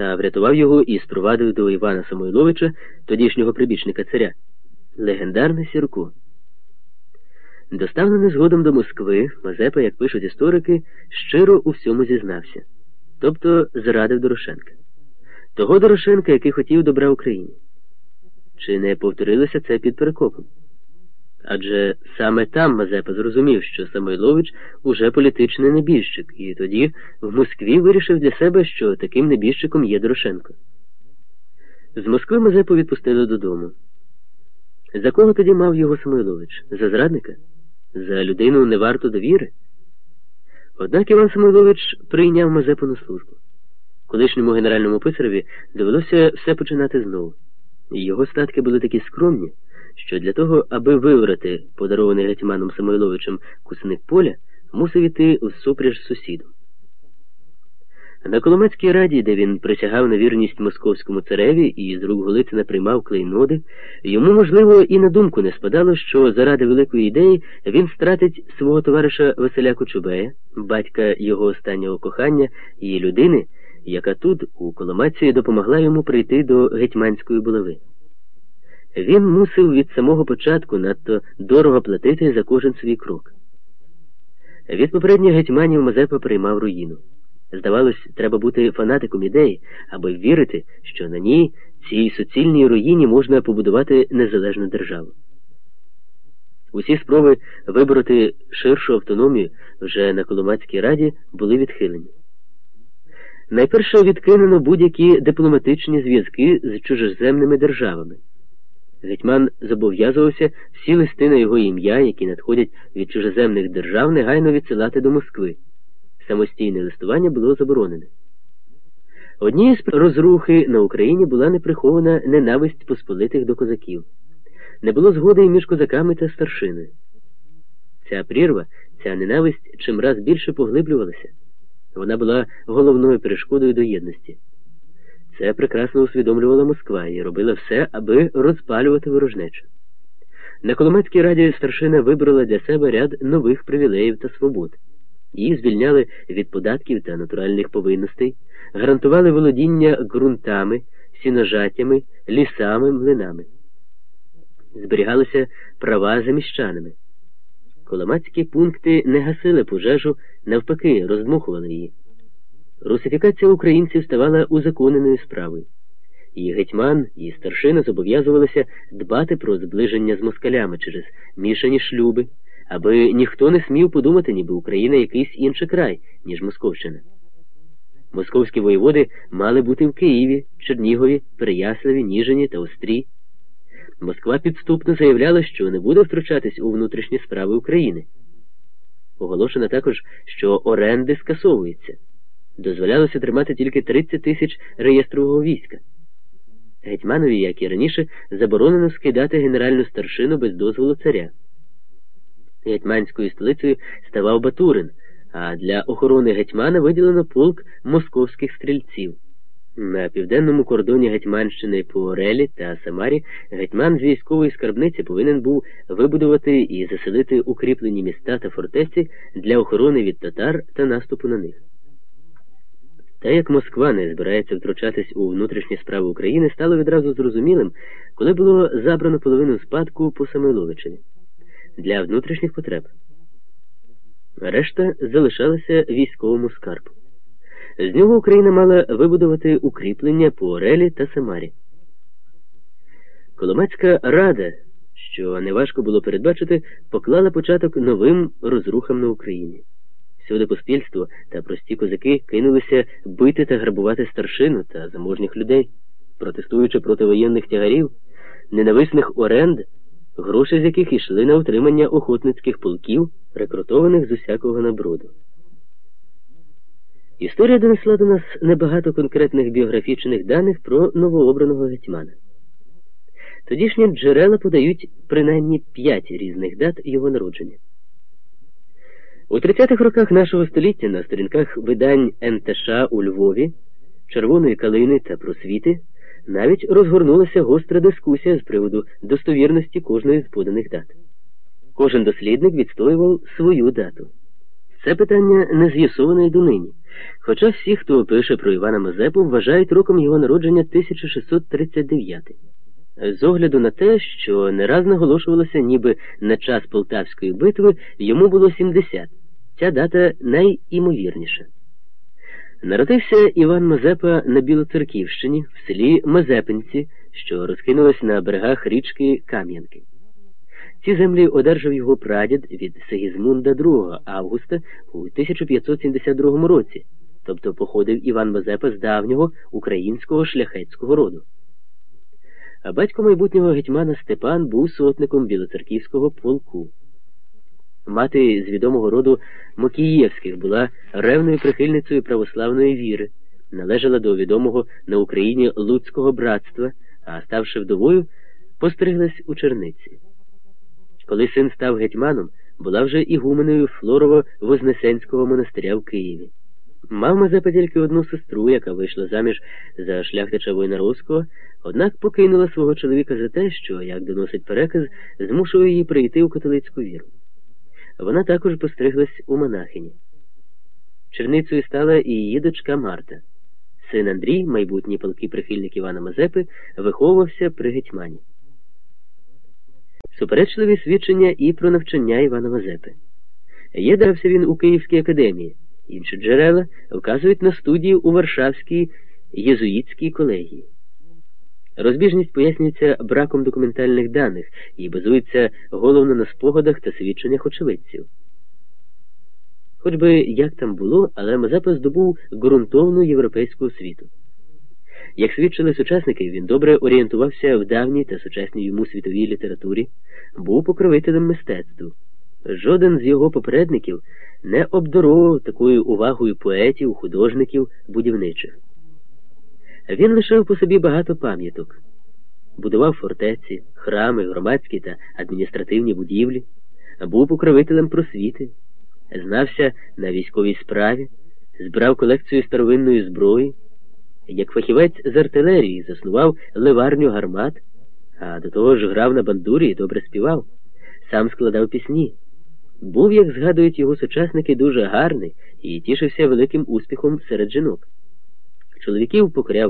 та врятував його і спровадив до Івана Самойловича, тодішнього прибічника царя, легендарне Сірко. Доставлений згодом до Москви, Мазепа, як пишуть історики, щиро у всьому зізнався, тобто зрадив Дорошенка. Того Дорошенка, який хотів добра Україні. Чи не повторилося це під Перекопом? Адже саме там Мазепа зрозумів, що Самойлович уже політичний небіжчик, і тоді в Москві вирішив для себе, що таким небіжчиком є Дорошенко. З Москви Мазепу відпустили додому. За кого тоді мав його Самойлович? За зрадника? За людину не варто довіри? Однак Іван Самойлович прийняв Мазепу на службу. Колишньому генеральному писареві довелося все починати знову. Його статки були такі скромні що для того, аби виврати подарований гетьманом Самойловичем кусник поля, мусив іти у супряж з сусідом. На Коломецькій раді, де він присягав на вірність московському цареві і з рук Голицина приймав клейноди, йому, можливо, і на думку не спадало, що заради великої ідеї він стратить свого товариша Василя Кочубея, батька його останнього кохання і людини, яка тут, у Коломації, допомогла йому прийти до гетьманської булави. Він мусив від самого початку надто дорого платити за кожен свій крок. Від попередніх гетьманів Мазепа приймав руїну. Здавалось, треба бути фанатиком ідеї, аби вірити, що на ній, цій суцільній руїні, можна побудувати незалежну державу. Усі спроби вибороти ширшу автономію вже на Коломацькій раді були відхилені. Найперше відкинено будь-які дипломатичні зв'язки з чужеземними державами. Гетьман зобов'язувався всі листи на його ім'я, які надходять від чужеземних держав, негайно відсилати до Москви. Самостійне листування було заборонене. Однією з розрухи на Україні була неприхована ненависть посполитих до козаків. Не було згоди між козаками та старшиною. Ця прірва, ця ненависть чимраз більше поглиблювалася. Вона була головною перешкодою до єдності. Це прекрасно усвідомлювала Москва і робила все, аби розпалювати ворожнечу. На Коломецькій раді старшина вибрала для себе ряд нових привілеїв та свобод. Їх звільняли від податків та натуральних повинностей, гарантували володіння ґрунтами, сіножаттями, лісами, млинами. Зберігалися права за міщанами. Коломацькі пункти не гасили пожежу, навпаки, роздмухували її. Русифікація українців ставала узаконеною справою. І гетьман, і старшина зобов'язувалися дбати про зближення з москалями через мішані шлюби, аби ніхто не смів подумати, ніби Україна якийсь інший край, ніж Московщина. Московські воєводи мали бути в Києві, Чернігові, Переяславі, Ніжині та Острі. Москва підступно заявляла, що не буде втручатись у внутрішні справи України. Оголошено також, що оренди скасовуються дозволялося тримати тільки 30 тисяч реєстрового війська. Гетьманові, як і раніше, заборонено скидати генеральну старшину без дозволу царя. Гетьманською столицею ставав Батурин, а для охорони гетьмана виділено полк московських стрільців. На південному кордоні Гетьманщини по Орелі та Самарі гетьман з військової скарбниці повинен був вибудувати і заселити укріплені міста та фортеці для охорони від татар та наступу на них. Та як Москва не збирається втручатись у внутрішні справи України, стало відразу зрозумілим, коли було забрано половину спадку по Самойловичеві для внутрішніх потреб. Решта залишалася військовому скарбу. З нього Україна мала вибудувати укріплення по Орелі та Самарі. Коломацька рада, що неважко було передбачити, поклала початок новим розрухам на Україні. Всюди поспільство та прості козаки кинулися бити та грабувати старшину та заможніх людей, протестуючи проти воєнних тягарів, ненависних оренд, гроші з яких йшли на утримання охотницьких полків, рекрутованих з усякого наброду. Історія донесла до нас небагато конкретних біографічних даних про новообраного гетьмана. Тодішні джерела подають принаймні п'ять різних дат його народження. У 30-х роках нашого століття на сторінках видань НТШ у Львові, Червоної калини та просвіти навіть розгорнулася гостра дискусія з приводу достовірності кожної з поданих дат. Кожен дослідник відстоював свою дату. Це питання не з'ясоване й донині. Хоча всі, хто пише про Івана Мазепу, вважають роком його народження 1639. З огляду на те, що не раз наголошувалося, ніби на час Полтавської битви йому було 70. Ця дата найімовірніша. Народився Іван Мазепа на Білоцерківщині в селі Мазепинці, що розкинулось на берегах річки Кам'янки. Ці землі одержав його прадід від Сигізмунда II Августа у 1572 році, тобто походив Іван Мазепа з давнього українського шляхетського роду. А батько майбутнього гетьмана Степан був сотником білоцерківського полку. Мати з відомого роду Мокієвських була ревною прихильницею православної віри, належала до відомого на Україні Луцького братства, а ставши вдовою, постриглась у черниці. Коли син став гетьманом, була вже ігуменою Флорово-Вознесенського монастиря в Києві. Мав Мазепа тільки одну сестру, яка вийшла заміж за шляхтича Войнаровського, однак покинула свого чоловіка за те, що, як доносить переказ, змушує її прийти у католицьку віру. Вона також постриглась у монахині. Черницею стала і її дочка Марта. Син Андрій, майбутній палкий прихильник Івана Мазепи, виховувався при гетьмані. Суперечливі свідчення і про навчання Івана Мазепи. Є він у Київській академії, інші джерела вказують на студію у Варшавській єзуїтській колегії. Розбіжність пояснюється браком документальних даних і базується головно на спогадах та свідченнях очевидців. Хоч би як там було, але Мазепа здобув ґрунтовну європейську освіту. Як свідчили сучасники, він добре орієнтувався в давній та сучасній йому світовій літературі, був покровителем мистецтву. Жоден з його попередників не обдаровував такою увагою поетів, художників, будівничих. Він лишив по собі багато пам'яток, будував фортеці, храми, громадські та адміністративні будівлі, був покровителем просвіти, знався на військовій справі, збирав колекцію старовинної зброї, як фахівець з артилерії заснував ливарню гармат, а до того ж грав на бандурі і добре співав, сам складав пісні. Був, як згадують його сучасники, дуже гарний і тішився великим успіхом серед жінок. Чоловіків покоряв